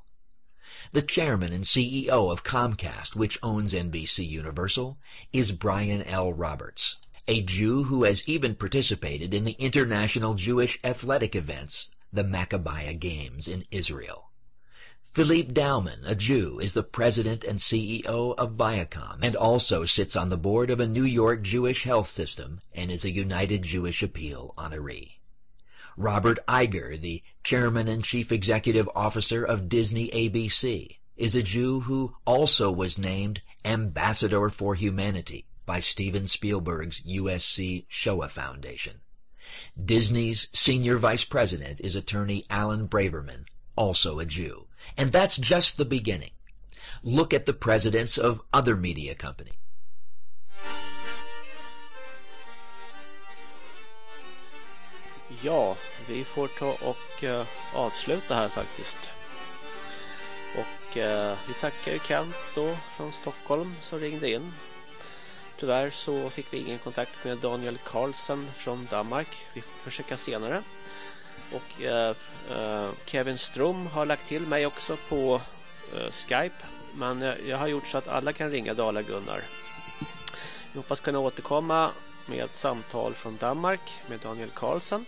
The chairman and CEO of Comcast, which owns NBC Universal, is Brian L. Roberts, a Jew who has even participated in the international Jewish athletic events, the Maccabiah Games in Israel. Philippe Dauman, a Jew, is the president and CEO of Viacom and also sits on the board of a New York Jewish health system and is a United Jewish Appeal honoree. Robert Iger, the chairman and chief executive officer of Disney ABC, is a Jew who also was named Ambassador for Humanity by Steven Spielberg's USC Shoah Foundation. Disney's senior vice president is attorney Alan Braverman, also a Jew. And that's just the beginning. Look at the presidents of other media companies. Ja, vi får ta och uh, avsluta här faktiskt. Och uh, vi tackar Kent då från Stockholm som ringde in. Tyvärr så fick vi ingen kontakt med Daniel Carlsen från Danmark. Vi får försöka senare. Och uh, Kevin Strom har lagt till mig också på eh, Skype. Men jag har gjort så att alla kan ringa Dala-Gunnar. Vi hoppas kunna återkomma med ett samtal från Danmark med Daniel Carlsen.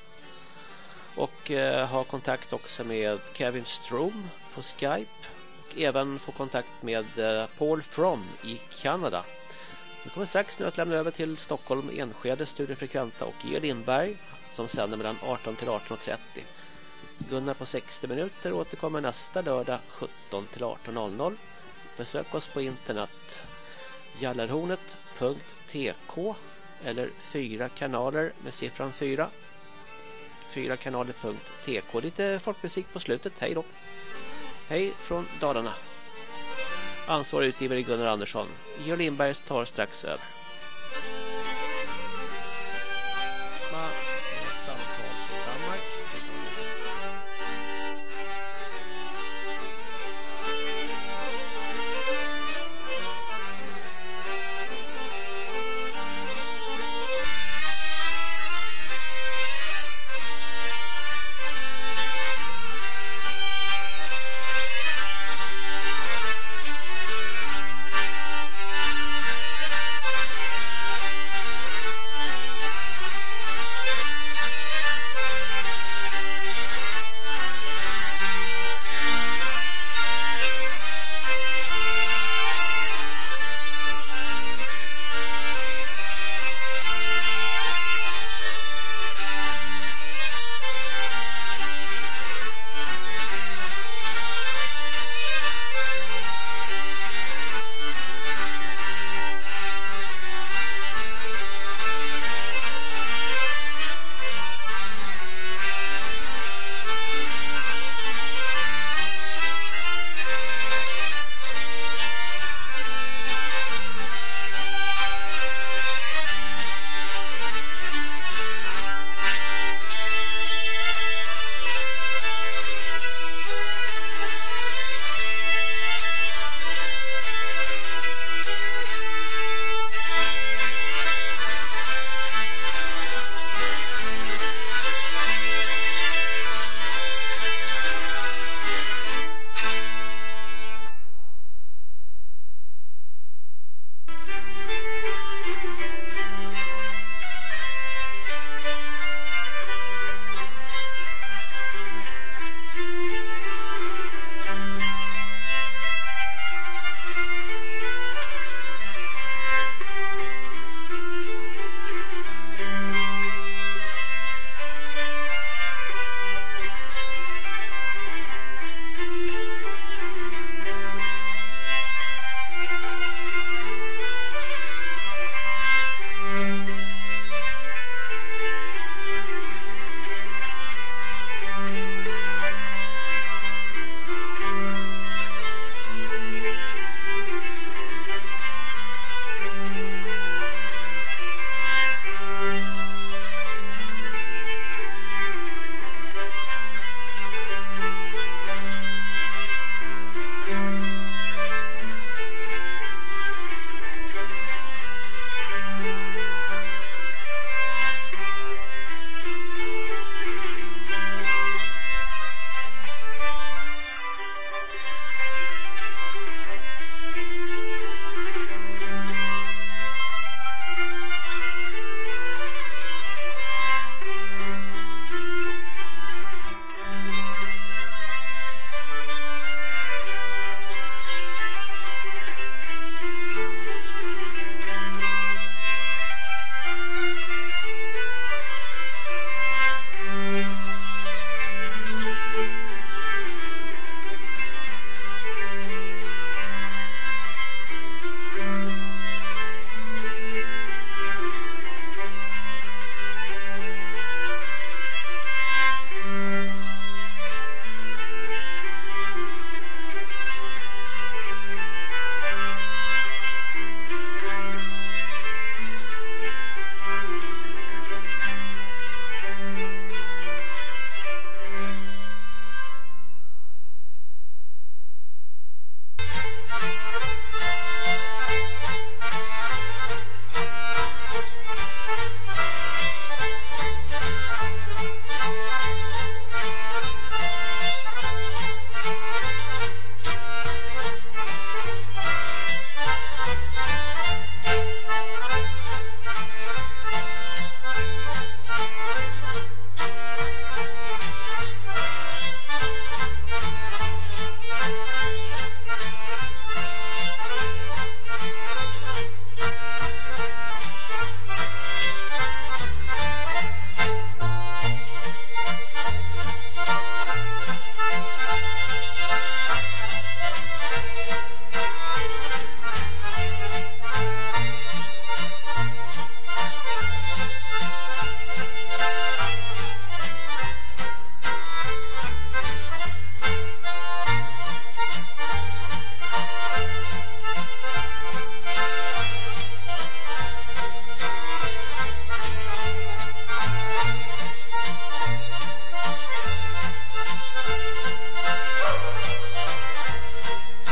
Och eh, ha kontakt också med Kevin Strom på Skype. Och även få kontakt med eh, Paul From i Kanada. Vi kommer strax nu att lämna över till Stockholm, Enskede, Studiefrekventa och Georg Lindberg som sänder mellan 18 till 18.30. Gunnar på 60 minuter återkommer nästa lördag 17 till 18.00. Besök oss på internet jallarhornet.tk eller fyra kanaler med siffran 4 fyrakanaler.tk Lite folkmusik på slutet, hej då! Hej från Dalarna! Ansvarig utgivare Gunnar Andersson. Georg Lindberg tar strax över.